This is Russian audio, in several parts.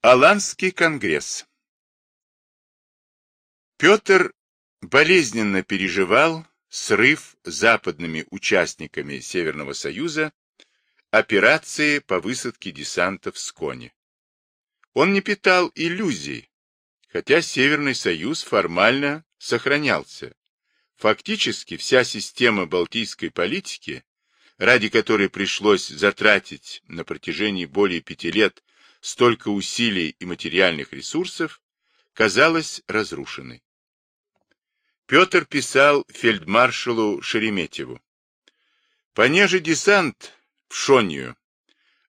Аланский конгресс Петр болезненно переживал срыв западными участниками Северного Союза операции по высадке десанта в Сконе. Он не питал иллюзий, хотя Северный Союз формально сохранялся. Фактически вся система балтийской политики, ради которой пришлось затратить на протяжении более пяти лет столько усилий и материальных ресурсов, казалась разрушенной. Петр писал фельдмаршалу Шереметьеву. «Понеже десант в Шонию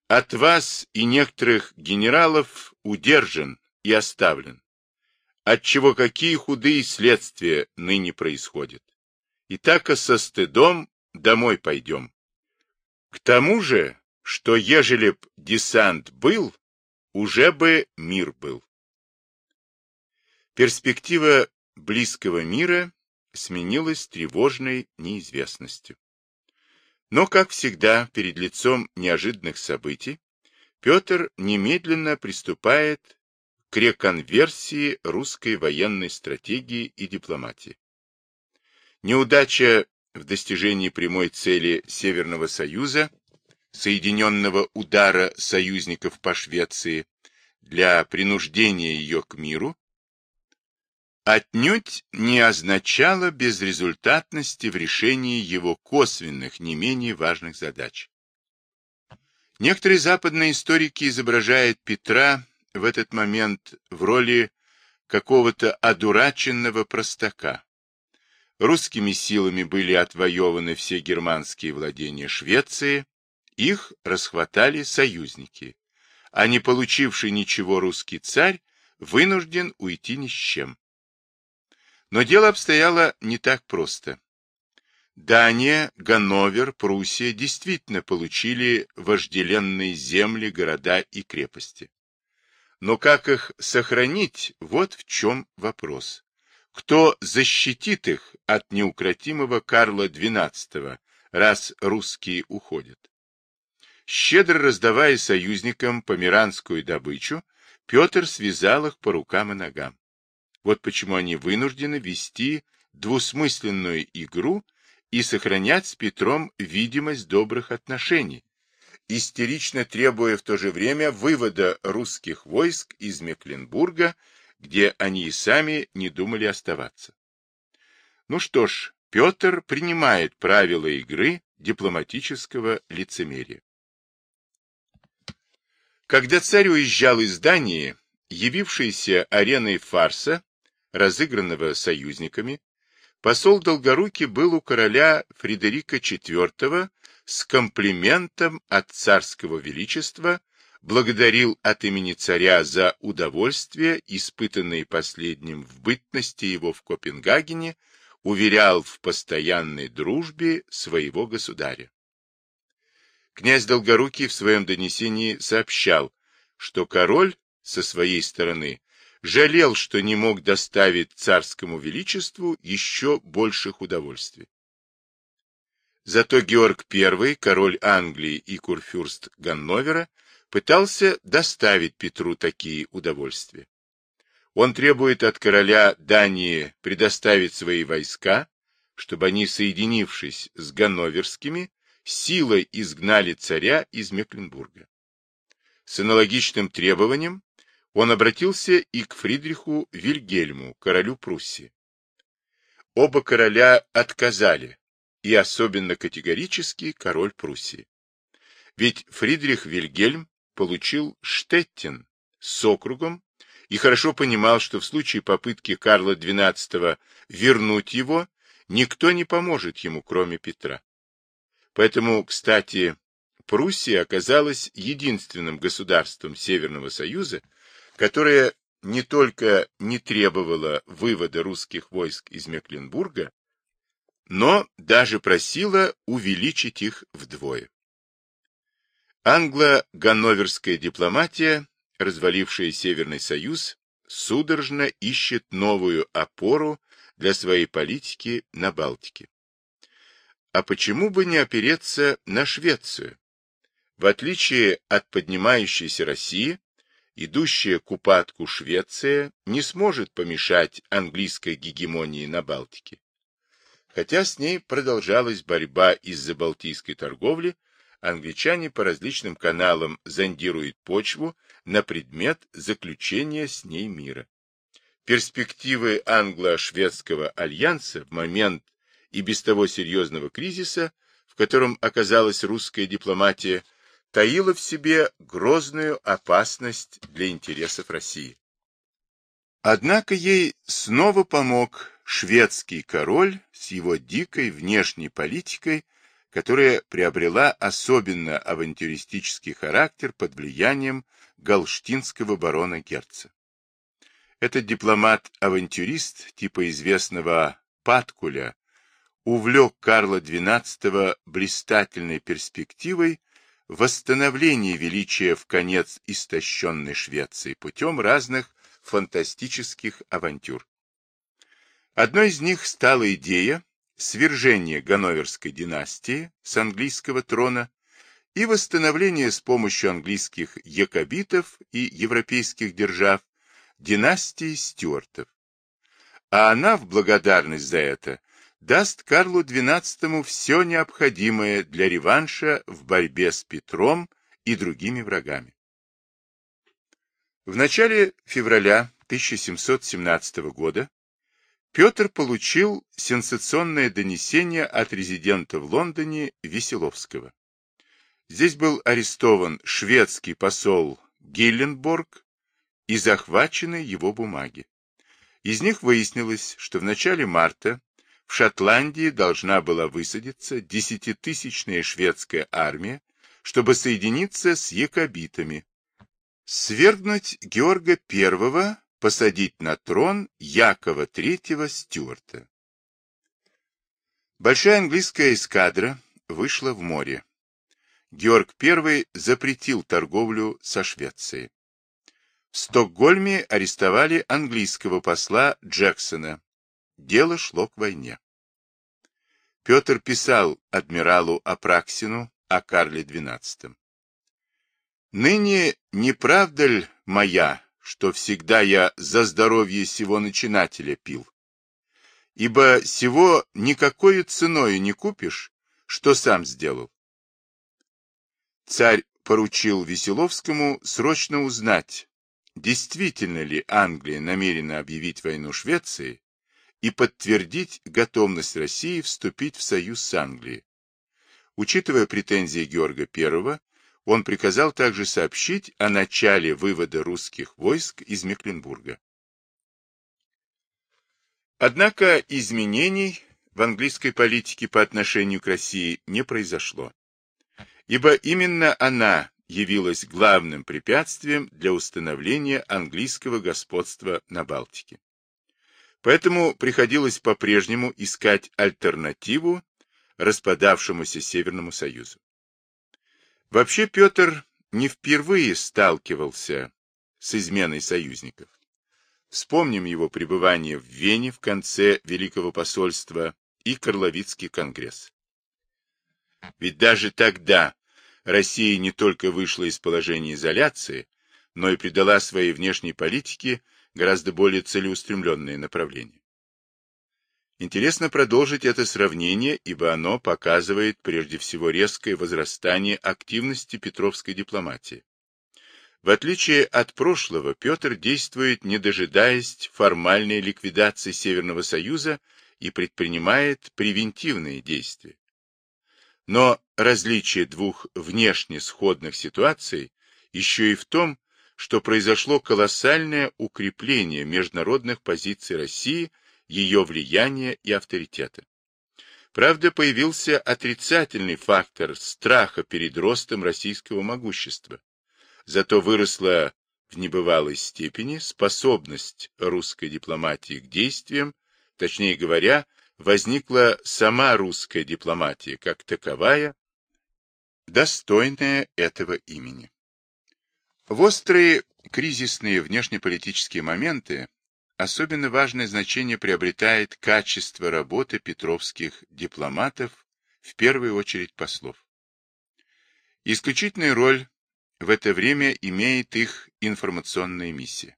от вас и некоторых генералов удержан и оставлен, отчего какие худые следствия ныне происходят. И так со стыдом домой пойдем. К тому же, что ежели б десант был, уже бы мир был. Перспектива близкого мира сменилась тревожной неизвестностью. Но, как всегда, перед лицом неожиданных событий, Петр немедленно приступает к реконверсии русской военной стратегии и дипломатии. Неудача в достижении прямой цели Северного Союза, соединенного удара союзников по Швеции для принуждения ее к миру, отнюдь не означало безрезультатности в решении его косвенных, не менее важных задач. Некоторые западные историки изображают Петра в этот момент в роли какого-то одураченного простака. Русскими силами были отвоеваны все германские владения Швеции, их расхватали союзники, а не получивший ничего русский царь вынужден уйти ни с чем. Но дело обстояло не так просто. Дания, Ганновер, Пруссия действительно получили вожделенные земли, города и крепости. Но как их сохранить, вот в чем вопрос. Кто защитит их от неукротимого Карла XII, раз русские уходят? Щедро раздавая союзникам померанскую добычу, Петр связал их по рукам и ногам. Вот почему они вынуждены вести двусмысленную игру и сохранять с Петром видимость добрых отношений, истерично требуя в то же время вывода русских войск из Мекленбурга, где они и сами не думали оставаться. Ну что ж, Петр принимает правила игры дипломатического лицемерия. Когда царь уезжал из Дании, явившийся ареной фарса, разыгранного союзниками, посол Долгорукий был у короля Фредерика IV с комплиментом от царского величества, благодарил от имени царя за удовольствие, испытанное последним в бытности его в Копенгагене, уверял в постоянной дружбе своего государя. Князь Долгорукий в своем донесении сообщал, что король со своей стороны жалел, что не мог доставить царскому величеству еще больших удовольствий. Зато Георг I, король Англии и курфюрст Ганновера, пытался доставить Петру такие удовольствия. Он требует от короля Дании предоставить свои войска, чтобы они, соединившись с ганноверскими, силой изгнали царя из Мекленбурга. С аналогичным требованием он обратился и к Фридриху Вильгельму, королю Пруссии. Оба короля отказали, и особенно категорически король Пруссии. Ведь Фридрих Вильгельм получил Штеттин с округом и хорошо понимал, что в случае попытки Карла XII вернуть его, никто не поможет ему, кроме Петра. Поэтому, кстати, Пруссия оказалась единственным государством Северного Союза, которое не только не требовало вывода русских войск из Мекленбурга, но даже просила увеличить их вдвое. Англо-ганноверская дипломатия, развалившая Северный Союз, судорожно ищет новую опору для своей политики на Балтике. А почему бы не опереться на Швецию? В отличие от поднимающейся России, идущая к упадку Швеция не сможет помешать английской гегемонии на Балтике. Хотя с ней продолжалась борьба из-за балтийской торговли, англичане по различным каналам зондируют почву на предмет заключения с ней мира. Перспективы англо-шведского альянса в момент и без того серьезного кризиса, в котором оказалась русская дипломатия, таила в себе грозную опасность для интересов России. Однако ей снова помог шведский король с его дикой внешней политикой, которая приобрела особенно авантюристический характер под влиянием галштинского барона Герца. Этот дипломат-авантюрист типа известного Паткуля увлек Карла XII блистательной перспективой восстановления величия в конец истощенной Швеции путем разных фантастических авантюр. Одной из них стала идея свержения Ганноверской династии с английского трона и восстановления с помощью английских якобитов и европейских держав династии Стюартов. А она в благодарность за это даст Карлу XII все необходимое для реванша в борьбе с Петром и другими врагами. В начале февраля 1717 года Петр получил сенсационное донесение от резидента в Лондоне Веселовского. Здесь был арестован шведский посол Гилленборг и захвачены его бумаги. Из них выяснилось, что в начале марта в Шотландии должна была высадиться десятитысячная шведская армия, чтобы соединиться с якобитами, свергнуть Георга I, посадить на трон Якова III Стюарта. Большая английская эскадра вышла в море. Георг I запретил торговлю со Швецией. В Стокгольме арестовали английского посла Джексона, Дело шло к войне. Петр писал адмиралу Апраксину о Карле XII. «Ныне не правда ли моя, что всегда я за здоровье сего начинателя пил? Ибо сего никакой ценою не купишь, что сам сделал». Царь поручил Веселовскому срочно узнать, действительно ли Англия намерена объявить войну Швеции, и подтвердить готовность России вступить в союз с Англией. Учитывая претензии Георга I, он приказал также сообщить о начале вывода русских войск из Мекленбурга. Однако изменений в английской политике по отношению к России не произошло, ибо именно она явилась главным препятствием для установления английского господства на Балтике. Поэтому приходилось по-прежнему искать альтернативу распадавшемуся Северному Союзу. Вообще Петр не впервые сталкивался с изменой союзников. Вспомним его пребывание в Вене в конце Великого посольства и Карловицкий конгресс. Ведь даже тогда Россия не только вышла из положения изоляции, но и придала своей внешней политике гораздо более целеустремленное направление. Интересно продолжить это сравнение, ибо оно показывает прежде всего резкое возрастание активности петровской дипломатии. В отличие от прошлого, Петр действует, не дожидаясь формальной ликвидации Северного Союза и предпринимает превентивные действия. Но различие двух внешне сходных ситуаций еще и в том, что произошло колоссальное укрепление международных позиций России, ее влияния и авторитета. Правда, появился отрицательный фактор страха перед ростом российского могущества. Зато выросла в небывалой степени способность русской дипломатии к действиям, точнее говоря, возникла сама русская дипломатия как таковая, достойная этого имени. В острые кризисные внешнеполитические моменты особенно важное значение приобретает качество работы петровских дипломатов, в первую очередь послов. Исключительную роль в это время имеет их информационная миссия.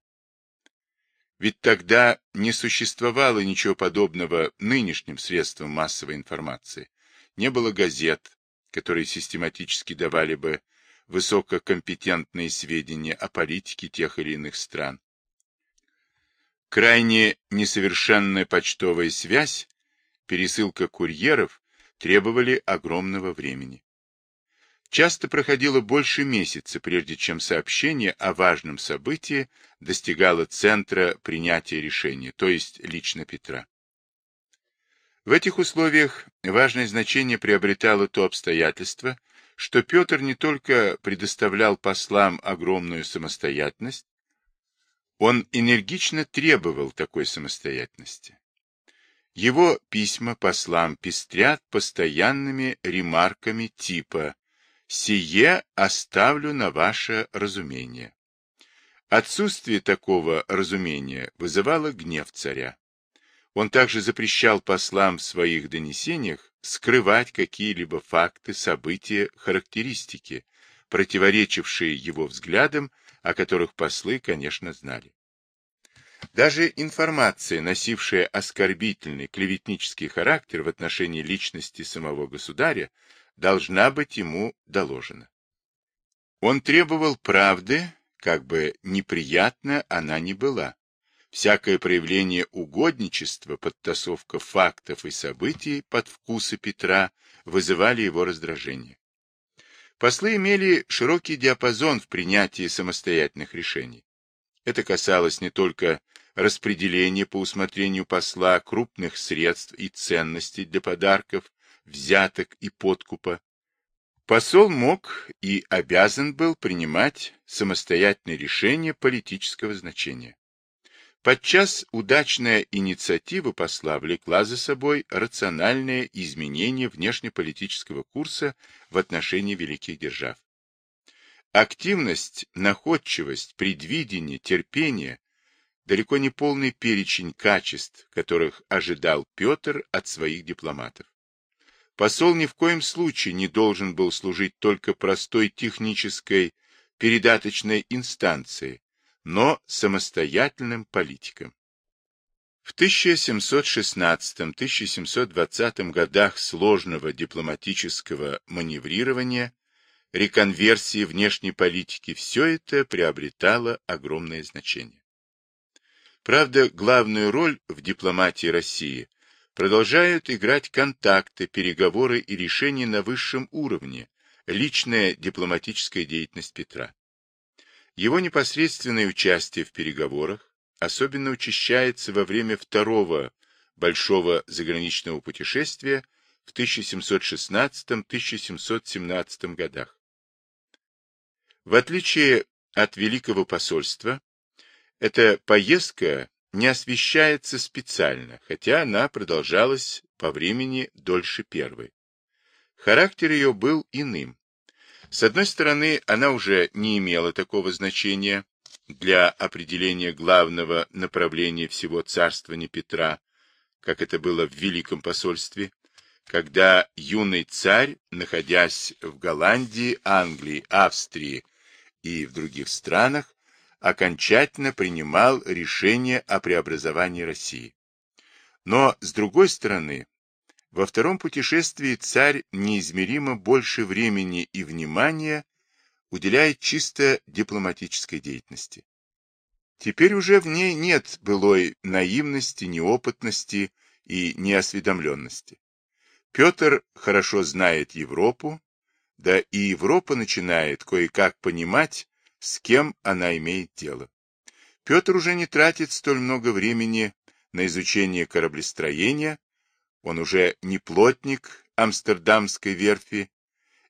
Ведь тогда не существовало ничего подобного нынешним средствам массовой информации. Не было газет, которые систематически давали бы высококомпетентные сведения о политике тех или иных стран. Крайне несовершенная почтовая связь, пересылка курьеров требовали огромного времени. Часто проходило больше месяца, прежде чем сообщение о важном событии достигало центра принятия решения, то есть лично Петра. В этих условиях важное значение приобретало то обстоятельство, что Петр не только предоставлял послам огромную самостоятельность, он энергично требовал такой самостоятельности. Его письма послам пестрят постоянными ремарками типа сие оставлю на ваше разумение. Отсутствие такого разумения вызывало гнев царя. Он также запрещал послам в своих донесениях скрывать какие-либо факты, события, характеристики, противоречившие его взглядам, о которых послы, конечно, знали. Даже информация, носившая оскорбительный клеветнический характер в отношении личности самого государя, должна быть ему доложена. Он требовал правды, как бы неприятна она ни была. Всякое проявление угодничества, подтасовка фактов и событий под вкусы Петра вызывали его раздражение. Послы имели широкий диапазон в принятии самостоятельных решений. Это касалось не только распределения по усмотрению посла крупных средств и ценностей для подарков, взяток и подкупа, посол мог и обязан был принимать самостоятельные решения политического значения. Подчас удачная инициатива посла влекла за собой рациональное изменение внешнеполитического курса в отношении великих держав. Активность, находчивость, предвидение, терпение – далеко не полный перечень качеств, которых ожидал Петр от своих дипломатов. Посол ни в коем случае не должен был служить только простой технической передаточной инстанцией, но самостоятельным политиком. В 1716-1720 годах сложного дипломатического маневрирования, реконверсии внешней политики, все это приобретало огромное значение. Правда, главную роль в дипломатии России – продолжают играть контакты, переговоры и решения на высшем уровне, личная дипломатическая деятельность Петра. Его непосредственное участие в переговорах особенно учащается во время второго большого заграничного путешествия в 1716-1717 годах. В отличие от Великого посольства, эта поездка не освещается специально, хотя она продолжалась по времени дольше первой. Характер ее был иным. С одной стороны, она уже не имела такого значения для определения главного направления всего царствования Петра, как это было в Великом посольстве, когда юный царь, находясь в Голландии, Англии, Австрии и в других странах, окончательно принимал решение о преобразовании России. Но, с другой стороны, во втором путешествии царь неизмеримо больше времени и внимания уделяет чисто дипломатической деятельности. Теперь уже в ней нет былой наивности, неопытности и неосведомленности. Петр хорошо знает Европу, да и Европа начинает кое-как понимать, с кем она имеет дело. Петр уже не тратит столь много времени на изучение кораблестроения, он уже не плотник Амстердамской верфи,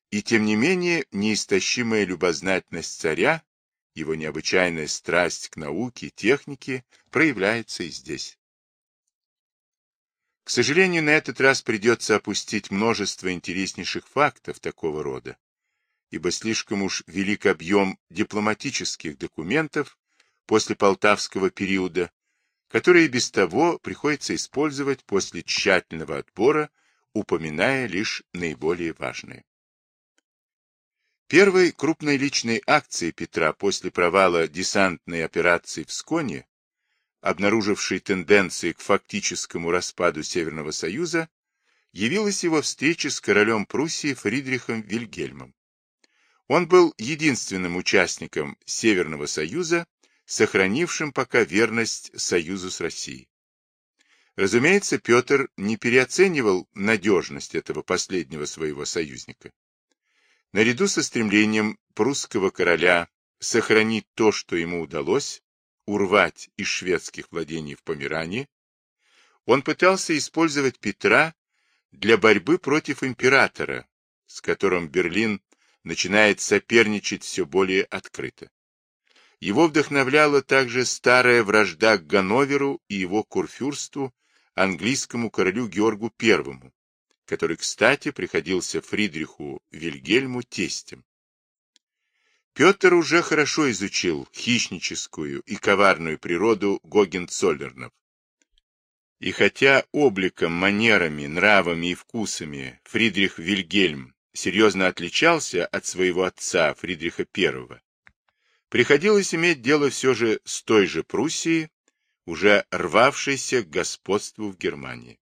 и тем не менее неистощимая любознательность царя, его необычайная страсть к науке и технике проявляется и здесь. К сожалению, на этот раз придется опустить множество интереснейших фактов такого рода, ибо слишком уж велик объем дипломатических документов после Полтавского периода, которые без того приходится использовать после тщательного отбора, упоминая лишь наиболее важные. Первой крупной личной акцией Петра после провала десантной операции в Сконе, обнаружившей тенденции к фактическому распаду Северного Союза, явилась его встреча с королем Пруссии Фридрихом Вильгельмом. Он был единственным участником Северного Союза, сохранившим пока верность союзу с Россией. Разумеется, Петр не переоценивал надежность этого последнего своего союзника. Наряду со стремлением прусского короля сохранить то, что ему удалось, урвать из шведских владений в Померании, он пытался использовать Петра для борьбы против императора, с которым Берлин начинает соперничать все более открыто. Его вдохновляла также старая вражда к Ганноверу и его курфюрству, английскому королю Георгу I, который, кстати, приходился Фридриху Вильгельму тестем. Петр уже хорошо изучил хищническую и коварную природу Гогенцоллернов. И хотя обликом, манерами, нравами и вкусами Фридрих Вильгельм серьезно отличался от своего отца Фридриха I, приходилось иметь дело все же с той же Пруссией, уже рвавшейся к господству в Германии.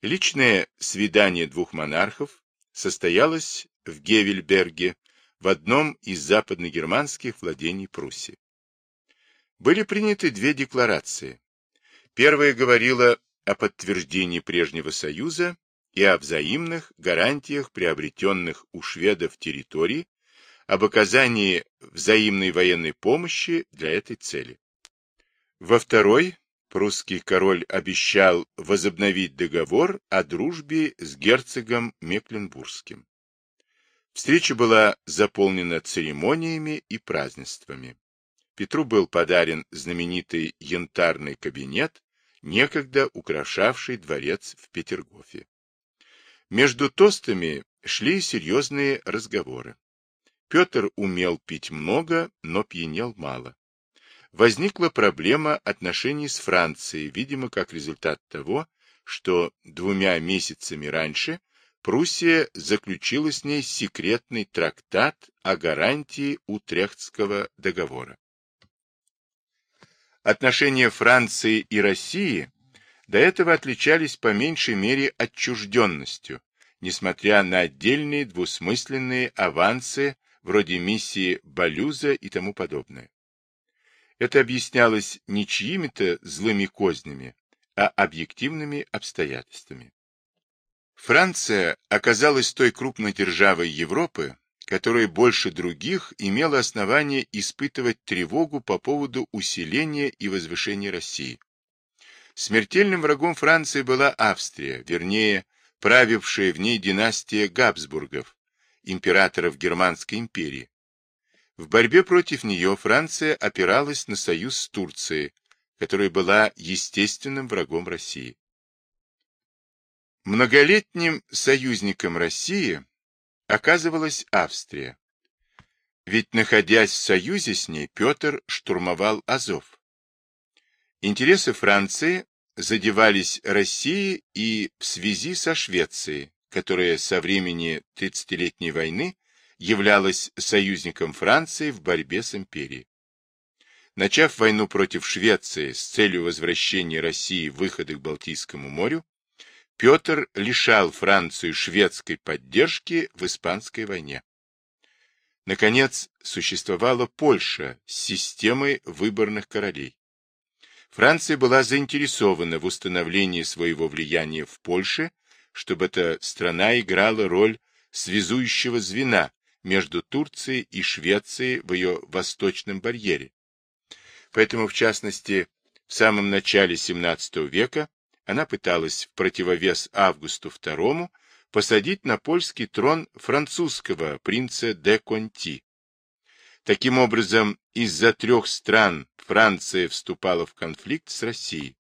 Личное свидание двух монархов состоялось в Гевельберге, в одном из западногерманских владений Пруссии. Были приняты две декларации. Первая говорила о подтверждении прежнего союза и о взаимных гарантиях приобретенных у шведов территорий, об оказании взаимной военной помощи для этой цели. Во второй прусский король обещал возобновить договор о дружбе с герцогом Мекленбургским. Встреча была заполнена церемониями и празднествами. Петру был подарен знаменитый янтарный кабинет, некогда украшавший дворец в Петергофе. Между тостами шли серьезные разговоры. Петр умел пить много, но пьянел мало. Возникла проблема отношений с Францией, видимо, как результат того, что двумя месяцами раньше Пруссия заключила с ней секретный трактат о гарантии Утрехтского договора. Отношения Франции и России до этого отличались по меньшей мере отчужденностью, несмотря на отдельные двусмысленные авансы вроде миссии Балюза и тому подобное. Это объяснялось не чьими-то злыми кознями, а объективными обстоятельствами. Франция оказалась той крупной державой Европы, которая больше других имела основание испытывать тревогу по поводу усиления и возвышения России. Смертельным врагом Франции была Австрия, вернее, правившая в ней династия Габсбургов, императоров Германской империи. В борьбе против нее Франция опиралась на союз с Турцией, которая была естественным врагом России. Многолетним союзником России оказывалась Австрия. Ведь, находясь в союзе с ней, Петр штурмовал Азов. Интересы Франции задевались Россией и в связи со Швецией, которая со времени Тридцатилетней войны являлась союзником Франции в борьбе с империей. Начав войну против Швеции с целью возвращения России выхода к Балтийскому морю, Петр лишал Францию шведской поддержки в Испанской войне. Наконец, существовала Польша с системой выборных королей. Франция была заинтересована в установлении своего влияния в Польше, чтобы эта страна играла роль связующего звена между Турцией и Швецией в ее восточном барьере. Поэтому, в частности, в самом начале XVII века она пыталась в противовес Августу II посадить на польский трон французского принца де Конти, Таким образом, из-за трех стран Франция вступала в конфликт с Россией.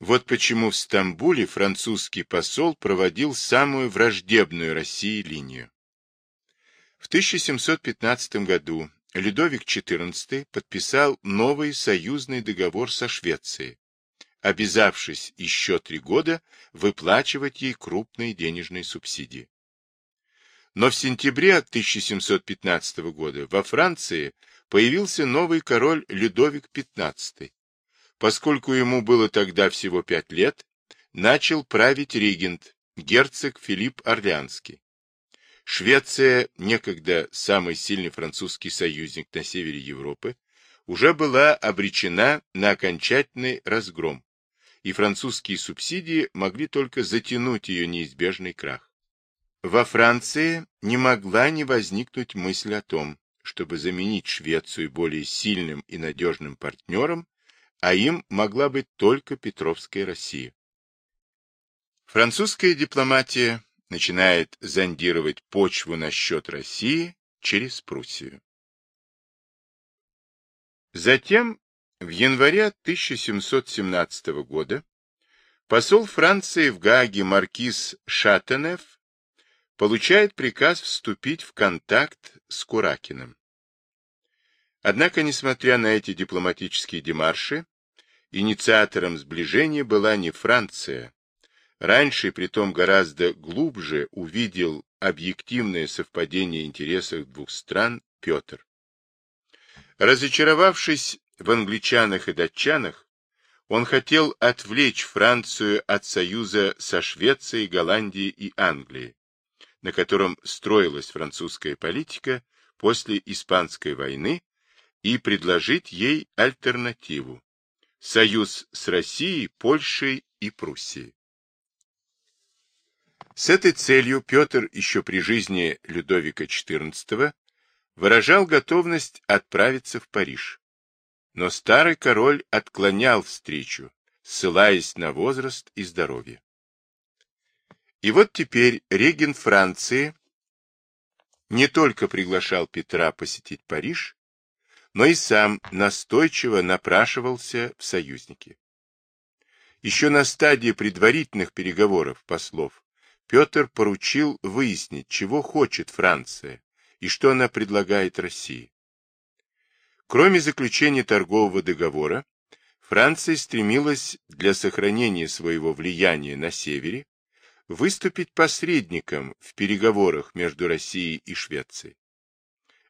Вот почему в Стамбуле французский посол проводил самую враждебную России линию. В 1715 году Людовик XIV подписал новый союзный договор со Швецией, обязавшись еще три года выплачивать ей крупные денежные субсидии. Но в сентябре 1715 года во Франции появился новый король Людовик XV. Поскольку ему было тогда всего пять лет, начал править регент, герцог Филипп Орлеанский. Швеция, некогда самый сильный французский союзник на севере Европы, уже была обречена на окончательный разгром, и французские субсидии могли только затянуть ее неизбежный крах. Во Франции не могла не возникнуть мысль о том, чтобы заменить Швецию более сильным и надежным партнером, а им могла быть только Петровская Россия. Французская дипломатия начинает зондировать почву насчет России через Пруссию. Затем, в январе 1717 года, посол Франции в Гааге маркиз Шатенев получает приказ вступить в контакт с Куракиным. Однако, несмотря на эти дипломатические демарши, инициатором сближения была не Франция, раньше, притом гораздо глубже, увидел объективное совпадение интересов двух стран Петр. Разочаровавшись в англичанах и датчанах, он хотел отвлечь Францию от союза со Швецией, Голландией и Англией, на котором строилась французская политика после Испанской войны, и предложить ей альтернативу – союз с Россией, Польшей и Пруссией. С этой целью Петр еще при жизни Людовика XIV выражал готовность отправиться в Париж. Но старый король отклонял встречу, ссылаясь на возраст и здоровье. И вот теперь регент Франции не только приглашал Петра посетить Париж, но и сам настойчиво напрашивался в союзники. Еще на стадии предварительных переговоров послов Петр поручил выяснить, чего хочет Франция и что она предлагает России. Кроме заключения торгового договора, Франция стремилась для сохранения своего влияния на севере выступить посредником в переговорах между Россией и Швецией.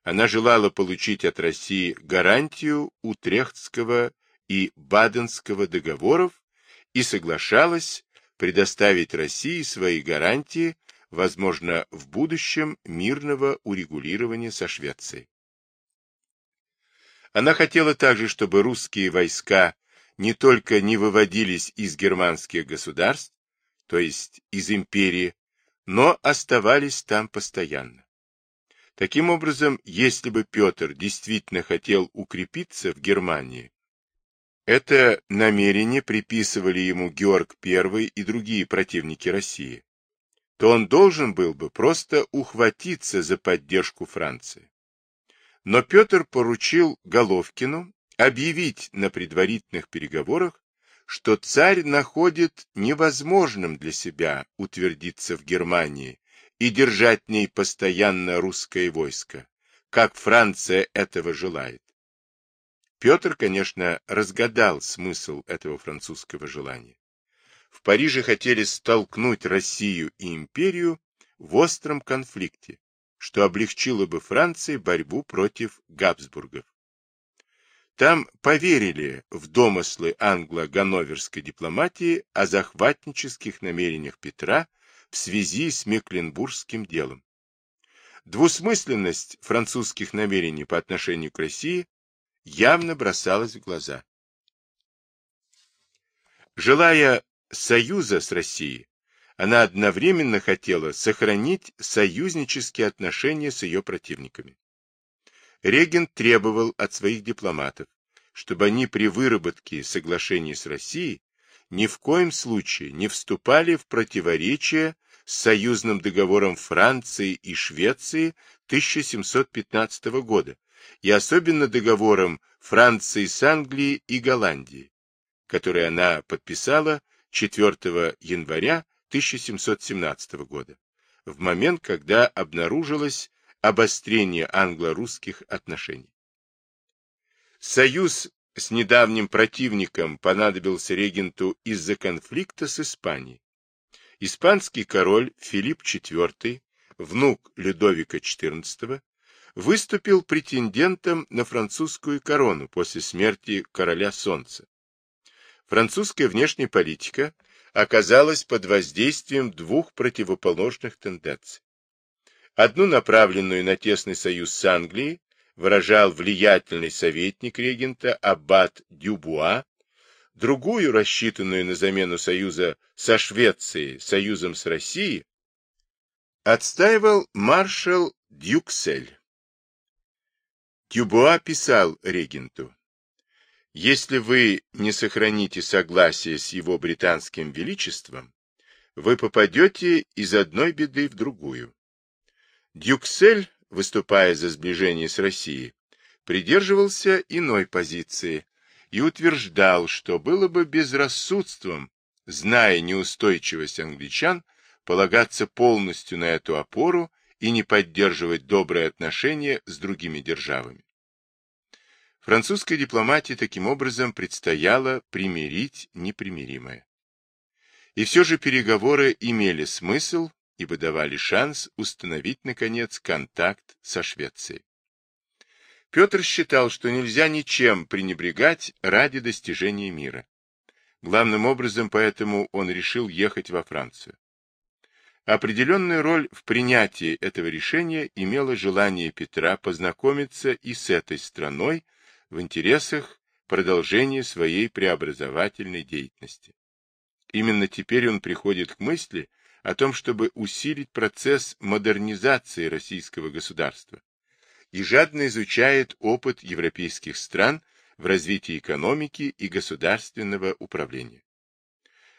Она желала получить от России гарантию Утрехтского и Баденского договоров и соглашалась предоставить России свои гарантии, возможно, в будущем мирного урегулирования со Швецией. Она хотела также, чтобы русские войска не только не выводились из германских государств, то есть из империи, но оставались там постоянно. Таким образом, если бы Петр действительно хотел укрепиться в Германии, это намерение приписывали ему Георг I и другие противники России, то он должен был бы просто ухватиться за поддержку Франции. Но Петр поручил Головкину объявить на предварительных переговорах, что царь находит невозможным для себя утвердиться в Германии и держать в ней постоянно русское войско, как Франция этого желает. Петр, конечно, разгадал смысл этого французского желания. В Париже хотели столкнуть Россию и империю в остром конфликте, что облегчило бы Франции борьбу против Габсбургов. Там поверили в домыслы англо-ганноверской дипломатии о захватнических намерениях Петра в связи с Мекленбургским делом. Двусмысленность французских намерений по отношению к России явно бросалось в глаза. Желая союза с Россией, она одновременно хотела сохранить союзнические отношения с ее противниками. Регент требовал от своих дипломатов, чтобы они при выработке соглашений с Россией ни в коем случае не вступали в противоречие с союзным договором Франции и Швеции 1715 года, и особенно договором Франции с Англией и Голландией, который она подписала 4 января 1717 года, в момент, когда обнаружилось обострение англо-русских отношений. Союз с недавним противником понадобился регенту из-за конфликта с Испанией. Испанский король Филипп IV внук Людовика XIV, выступил претендентом на французскую корону после смерти короля Солнца. Французская внешняя политика оказалась под воздействием двух противоположных тенденций. Одну направленную на тесный союз с Англией выражал влиятельный советник регента Аббат Дюбуа, другую, рассчитанную на замену союза со Швецией, союзом с Россией, отстаивал маршал Дюксель. Дюбуа писал регенту, «Если вы не сохраните согласие с его британским величеством, вы попадете из одной беды в другую». Дюксель, выступая за сближение с Россией, придерживался иной позиции и утверждал, что было бы безрассудством, зная неустойчивость англичан, полагаться полностью на эту опору и не поддерживать добрые отношения с другими державами. Французской дипломатии таким образом предстояло примирить непримиримое. И все же переговоры имели смысл, ибо давали шанс установить, наконец, контакт со Швецией. Петр считал, что нельзя ничем пренебрегать ради достижения мира. Главным образом поэтому он решил ехать во Францию. Определенную роль в принятии этого решения имело желание Петра познакомиться и с этой страной в интересах продолжения своей преобразовательной деятельности. Именно теперь он приходит к мысли о том, чтобы усилить процесс модернизации российского государства и жадно изучает опыт европейских стран в развитии экономики и государственного управления.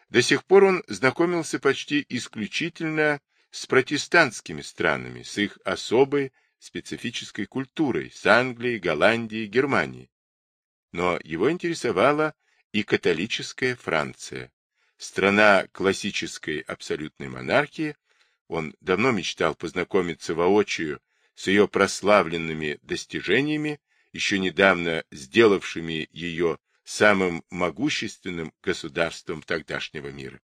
До сих пор он знакомился почти исключительно с протестантскими странами, с их особой специфической культурой, с Англией, Голландией, Германией. Но его интересовала и католическая Франция, страна классической абсолютной монархии. Он давно мечтал познакомиться воочию с ее прославленными достижениями, еще недавно сделавшими ее самым могущественным государством тогдашнего мира.